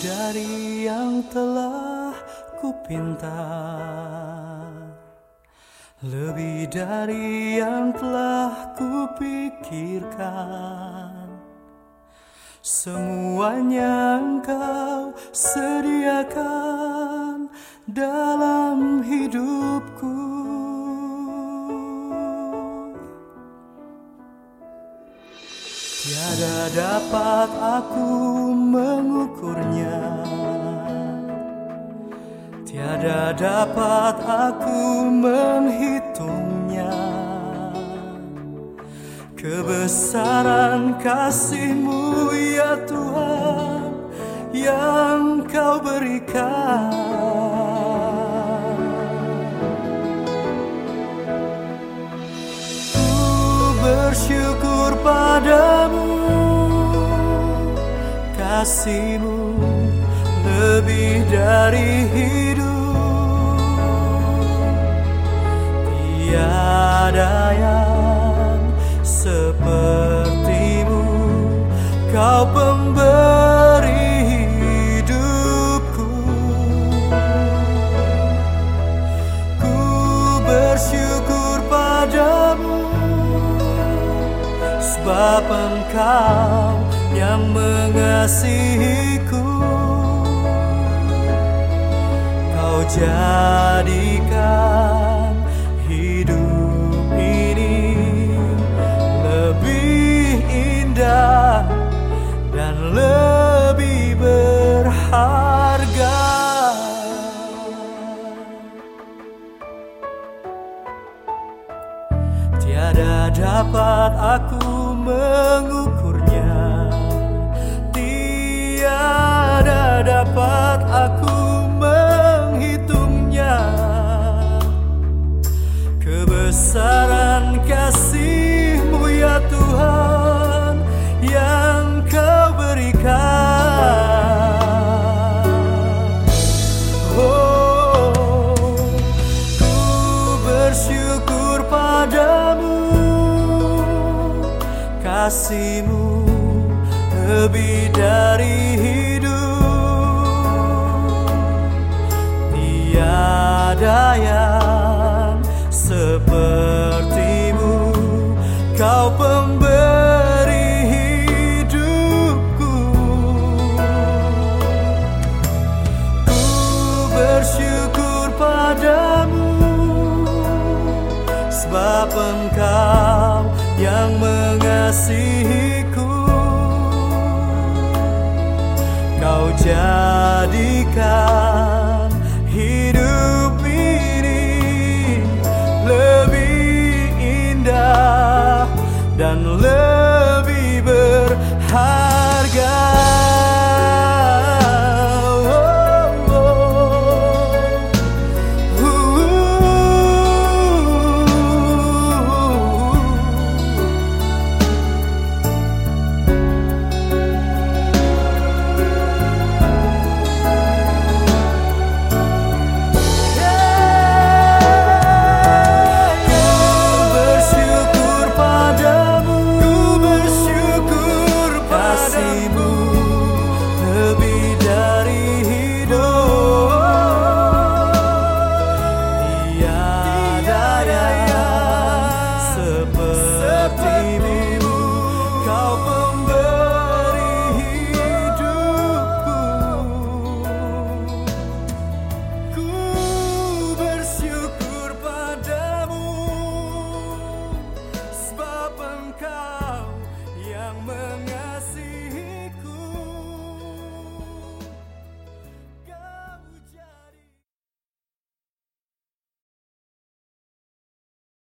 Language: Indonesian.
dari yang telah kupinta Lebih dari yang telah kupikirkan. Semuanya engkau sediakan dalam Tiada dapat aku mengukurnya. Tiada dapat aku menghitungnya. Kebesaran kasihmu ya Tuhan Yang kau berikan Kasihmu lebih dari hidup. Tiada yang sepertimu Kau pemberi hidupku. Ku bersyukur padamu Sebab engkau yang mengasihiku. Kau jadikan hidup ini lebih indah dan lebih berharga. Tiada dapat aku mengukurnya Kebesaran kasihmu ya Tuhan Yang kau berikan. Oh, ku bersyukur padamu Kasihmu lebih dari hidup. Tiada yang sepertimu. Kau pemberi hidupku. Ku bersyukur padamu. Sebab engkau yang mengasihiku. Kau jadikan dan lebih berharga.